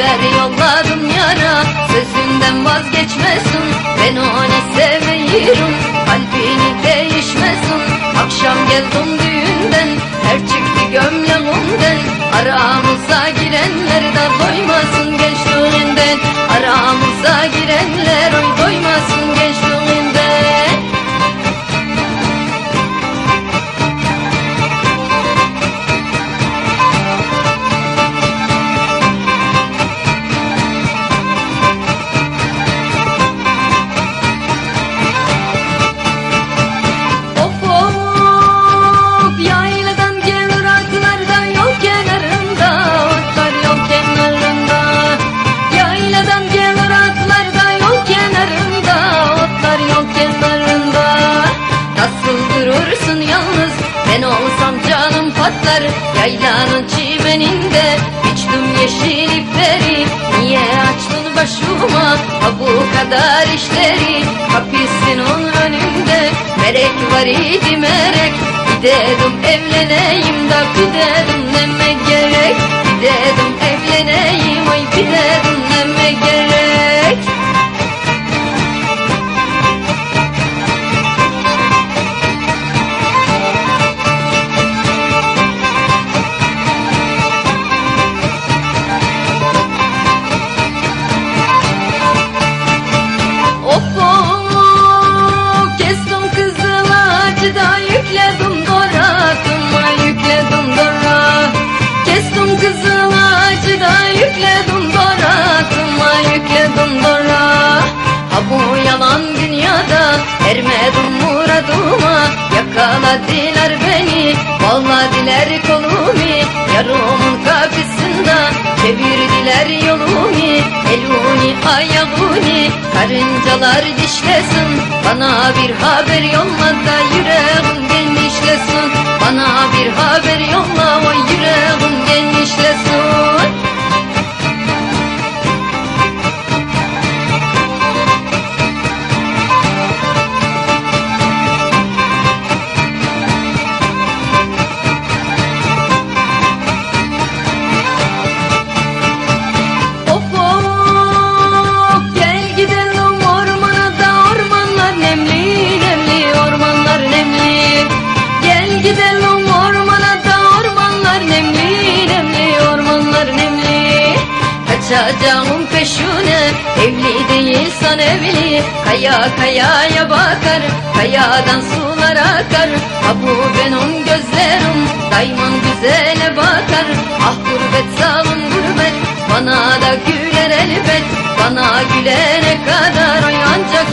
ver yollarım yara. Sözünden vazgeçmesin Ben ona seviyorum. Kalbini değişmesin Akşam geldim düğünden. Her çıktı gömleğimden Aramıza girenler de doymasın. Patlar Yaylanın çimeninde içtim yeşil ipleri. Niye açtın başıma ha bu kadar işleri? Kapısının önünde Merek var idi merek. Bir dedim evleneyim da bir dedim bağladılar kolumu Yarımın kapısında çevirdiler yolumu Eluni ayağuni karıncalar dişlesin. Bana bir haber yolla da yüreğim genişlesin Bana bir haber yolla Kaçacağım peşine evli değilsen evli. Kaya kayaya bakar kayadan sular akar. Ha bu benim gözlerim dayman güzele bakar. Ah gurbet salın gurbet bana da güler elbet. Bana gülene kadar oy ancak